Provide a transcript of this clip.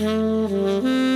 Mm-hmm.